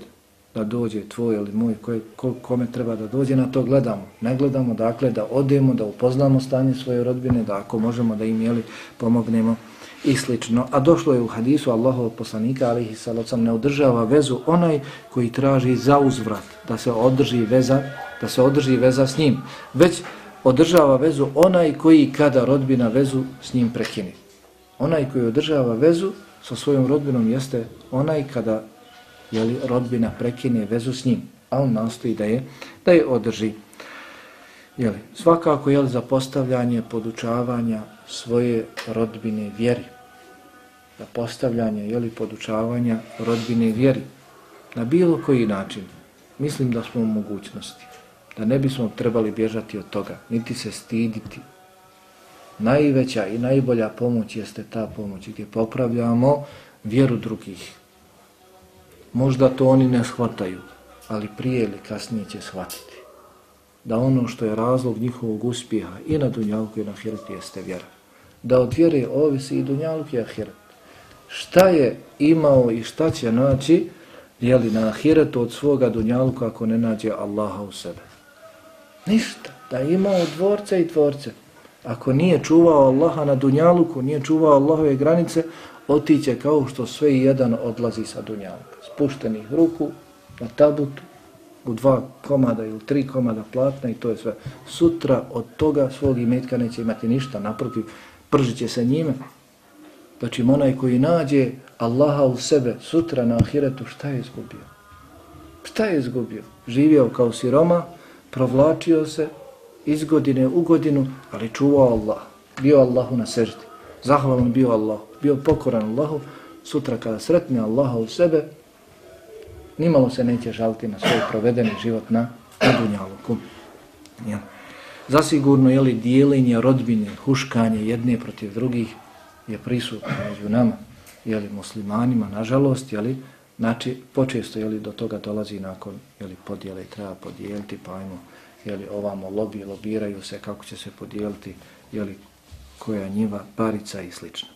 da dođe tvoj ili moj, koje, kome treba da dođe, na to gledamo. Ne gledamo, dakle, da odemo, da upoznamo stanje svoje rodbine, da ako možemo da im jeli, pomognemo i slično. A došlo je u hadisu Allahov poslanika, ali ih salocam ne održava vezu onaj koji traži za uzvrat, da se održi veza, da se održi veza s njim, već održava vezu onaj koji kada rodbina vezu s njim prekini. Onaj koji održava vezu sa svojom rodbinom jeste onaj kada jeli, rodbina prekine vezu s njim, a on nastoji da je, da je održi. Jeli, svakako je za postavljanje podučavanja svoje rodbine vjeri za postavljanje ili podučavanja rodbine vjeri na bilo koji način, mislim da smo u mogućnosti, da ne bismo trebali bježati od toga, niti se stiditi. Najveća i najbolja pomoć jeste ta pomoć gdje popravljamo vjeru drugih. Možda to oni ne shvataju, ali prije ili kasnije će shvatiti da ono što je razlog njihovog uspjeha i na Dunjalku i na Ahiretu jeste vjera. Da od vjere ovisi i Dunjaluk i Ahiret. Šta je imao i šta će naći jeli, na Ahiretu od svoga Dunjaluka ako ne nađe Allaha u sebe? Ništa. Da je imao dvorce i tvorce. Ako nije čuvao Allaha na Dunjaluku, nije čuvao Allahove granice, otiće kao što sve i jedan odlazi sa Dunjaluka. Spuštenih ruku na tabutu, u dva komada ili tri komada platna i to je sve. Sutra od toga svog imetka neće imati ništa, naprotiv, pržit će se njime. Znači, onaj koji nađe Allaha u sebe sutra na ahiretu, šta je izgubio? Šta je izgubio? Živio kao siroma, provlačio se iz godine u godinu, ali čuvao Allah. Bio Allahu na seždi. Zahvalan bio Allah. Bio pokoran Allahu. Sutra kada sretne Allaha u sebe, nimalo se neće žaliti na svoj provedeni život na, na Dunjaluku. Ja. Zasigurno je li dijelenje rodbine, huškanje jedne protiv drugih je prisutno među nama, jeli, muslimanima, nažalost, jeli, znači, počesto jeli, do toga dolazi nakon je li i treba podijeliti, pa ajmo, je li ovamo lobi, lobiraju se kako će se podijeliti, je li koja njiva, parica i slično.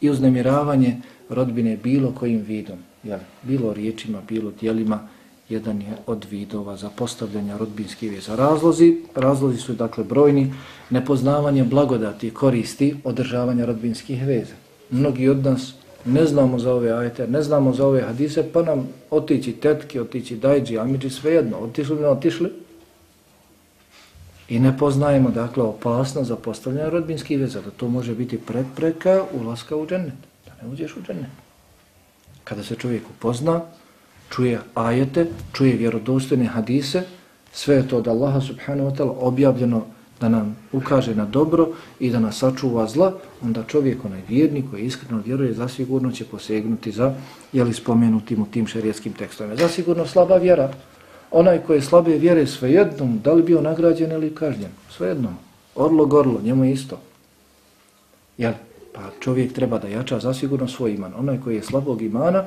I uznemiravanje rodbine bilo kojim vidom, jeli, bilo riječima, bilo dijelima, jedan je od vidova za postavljanje rodbinskih veza. Razlozi, razlozi su dakle brojni, nepoznavanje blagodati koristi održavanja rodbinskih veza. Mnogi od nas ne znamo za ove ajete, ne znamo za ove hadise, pa nam otići tetki, otići dajđi, amiđi, svejedno, otišli ne otišli. I ne poznajemo dakle opasno za postavljanje rodbinskih veza, da to može biti prepreka ulaska u džennet, da ne uđeš u džennet. Kada se čovjek upozna, čuje ajete, čuje vjerodostojne hadise, sve je to od Allaha subhanahu wa ta'ala objavljeno da nam ukaže na dobro i da nas sačuva zla, onda čovjek, onaj vjernik koji iskreno vjeruje, zasigurno će posegnuti za jeli spomenutim u tim šerijetskim tekstovima. Zasigurno slaba vjera. Onaj koji je slabe vjere svejednom, da li bio nagrađen ili kažnjen? Svejednom. Orlo gorlo, njemu je isto. Jel? Pa čovjek treba da jača zasigurno svoj iman. Onaj koji je slabog imana,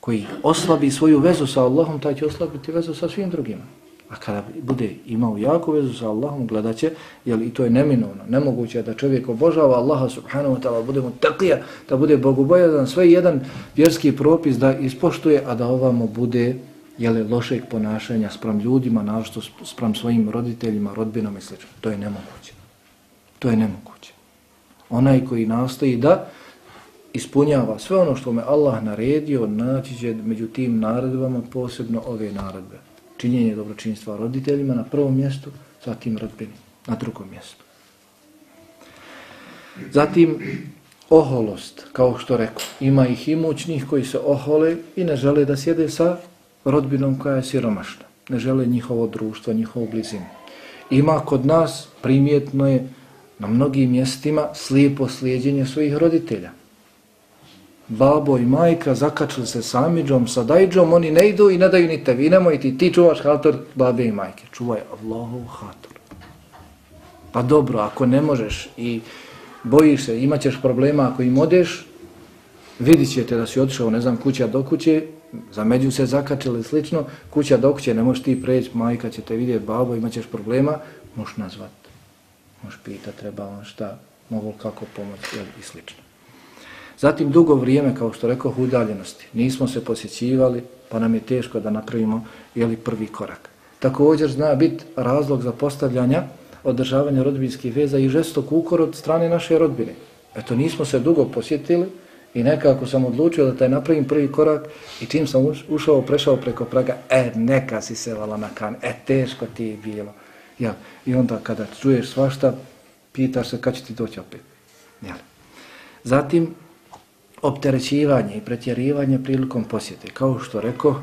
koji oslabi svoju vezu sa Allahom, taj će oslabiti vezu sa svim drugima. A kada bude imao jaku vezu sa Allahom, gledat će, jer i to je neminovno, nemoguće da čovjek obožava Allaha subhanahu wa ta'ala, bude mu takija, da bude bogobojazan, sve jedan vjerski propis da ispoštuje, a da ovamo bude jeli, lošeg ponašanja sprem ljudima, našto sprem svojim roditeljima, rodbinom i sl. To je nemoguće. To je nemoguće. Onaj koji nastoji da ispunjava sve ono što me Allah naredio, naći će među tim naredbama posebno ove naredbe. Činjenje dobročinstva roditeljima na prvom mjestu, zatim rodbini na drugom mjestu. Zatim oholost, kao što rekao, ima ih imućnih koji se ohole i ne žele da sjede sa rodbinom koja je siromašna. Ne žele njihovo društvo, njihovu blizinu. Ima kod nas, primjetno je, na mnogim mjestima slijepo slijedjenje svojih roditelja babo i majka zakačili se samidžom, sa dajđom, oni ne idu i ne daju ni tebi. Nemoj ti, ti čuvaš hator babe i majke. Čuvaj Allahov hator. Pa dobro, ako ne možeš i bojiš se, imat ćeš problema ako im odeš, vidit ćete da si otišao, ne znam, kuća do kuće, za među se zakačili slično, kuća do kuće, ne možeš ti preći, majka će te vidjeti, babo, imat ćeš problema, možeš nazvat, možeš pita, treba vam šta, mogu kako pomoći i slično. Zatim dugo vrijeme, kao što rekao, udaljenosti. Nismo se posjećivali, pa nam je teško da napravimo jeli, prvi korak. Također zna biti razlog za postavljanja održavanja rodbinskih veza i žestok ukor od strane naše rodbine. Eto, nismo se dugo posjetili i nekako sam odlučio da taj napravim prvi korak i čim sam ušao, prešao preko praga, e, neka si se vala na kan, e, teško ti je bilo. Ja, I onda kada čuješ svašta, pitaš se kad će ti doći opet. Ja. Zatim, opterećivanje i pretjerivanje prilikom posjete. Kao što rekao,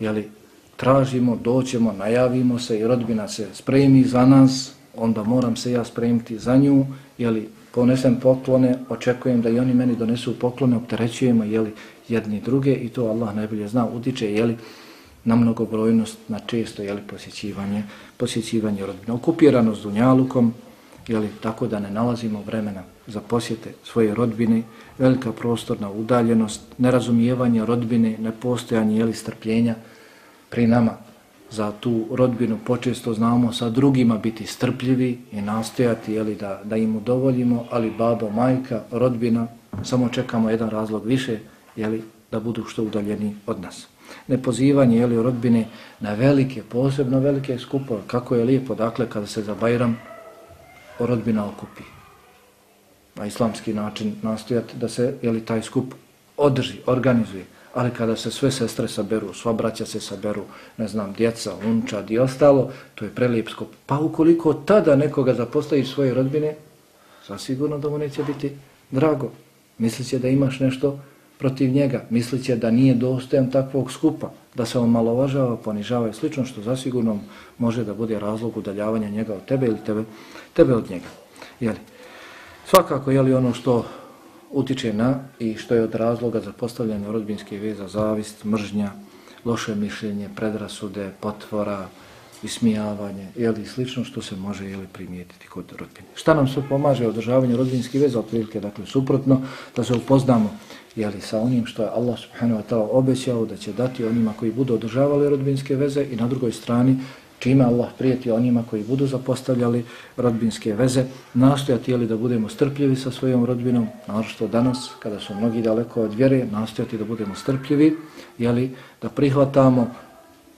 jeli, tražimo, doćemo, najavimo se i rodbina se spremi za nas, onda moram se ja spremiti za nju, jeli, ponesem poklone, očekujem da i oni meni donesu poklone, opterećujemo, jeli, jedni druge i to Allah najbolje zna, utiče, jeli, na mnogobrojnost, na često, jeli, posjećivanje, posjećivanje rodbina. Okupiranost dunjalukom, jeli, tako da ne nalazimo vremena za posjete svoje rodbine, velika prostorna udaljenost, nerazumijevanje rodbine, nepostojanje, jeli, strpljenja pri nama, za tu rodbinu počesto znamo sa drugima biti strpljivi i nastojati jeli, da, da im udovoljimo, ali babo, majka, rodbina, samo čekamo jedan razlog više, jeli, da budu što udaljeni od nas. Nepozivanje jeli, rodbine na velike, posebno velike skupove, kako je lijepo, dakle, kada se za Bajram rodbina okupi. Na islamski način nastojati da se jeli, taj skup održi, organizuje ali kada se sve sestre saberu, sva braća se saberu, ne znam, djeca, unčad i ostalo, to je prelijep skup. Pa ukoliko tada nekoga zapostaviš svoje rodbine, zasigurno da mu neće biti drago. Misliće da imaš nešto protiv njega, misliće da nije dostojan takvog skupa, da se on malovažava, ponižava i slično, što zasigurno može da bude razlog udaljavanja njega od tebe ili tebe, tebe od njega. Jeli? Svakako, je li ono što utiče na i što je od razloga za postavljanje rodbinske veza, zavist, mržnja, loše mišljenje, predrasude, potvora, ismijavanje, jeli slično što se može jeli primijetiti kod rodbine. Šta nam se pomaže održavanje rodbinske veze, otprilike, dakle, suprotno, da se upoznamo jeli, sa onim što je Allah subhanahu wa ta'ala obećao da će dati onima koji budu održavali rodbinske veze i na drugoj strani čime Allah prijeti onima koji budu zapostavljali rodbinske veze, nastojati jeli, da budemo strpljivi sa svojom rodbinom, našto danas, kada su mnogi daleko od vjere, nastojati da budemo strpljivi, jeli, da prihvatamo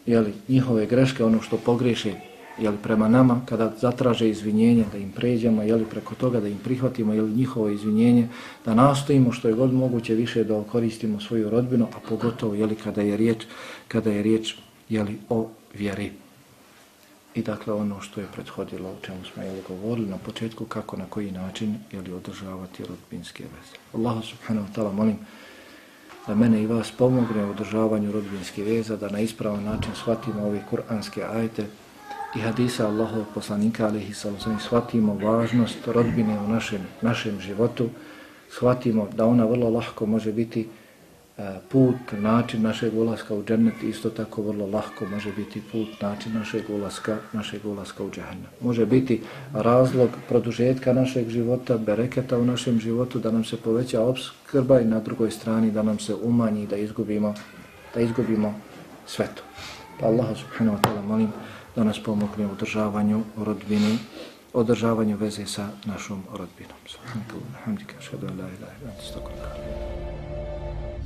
jeli, njihove greške, ono što pogreše jeli, prema nama, kada zatraže izvinjenje, da im pređemo, jeli, preko toga da im prihvatimo jeli, njihovo izvinjenje, da nastojimo što je god moguće više da koristimo svoju rodbinu, a pogotovo jeli, kada je riječ, kada je riječ jeli, o vjeri i dakle ono što je prethodilo, o čemu smo jeli govorili na početku, kako, na koji način jeli održavati rodbinske veze. Allah subhanahu wa ta'ala molim da mene i vas pomogne u održavanju rodbinske veza, da na ispravan način shvatimo ove kuranske ajete i hadisa Allahov poslanika, alihi sallam, znači, shvatimo važnost rodbine u našem, našem životu, shvatimo da ona vrlo lahko može biti E, put, način našeg ulaska u džennet isto tako vrlo lahko može biti put, način našeg ulaska, našeg ulaska u džennet. Može biti razlog produžetka našeg života, bereketa u našem životu, da nam se poveća obskrba i na drugoj strani da nam se umanji, da izgubimo, da izgubimo sve to. Pa Allah subhanahu wa ta'ala molim da nas pomogne u održavanju rodbini, održavanju veze sa našom rodbinom. Subhanahu wa ta'ala, hamdika, šadu, la ilaha, la ilaha,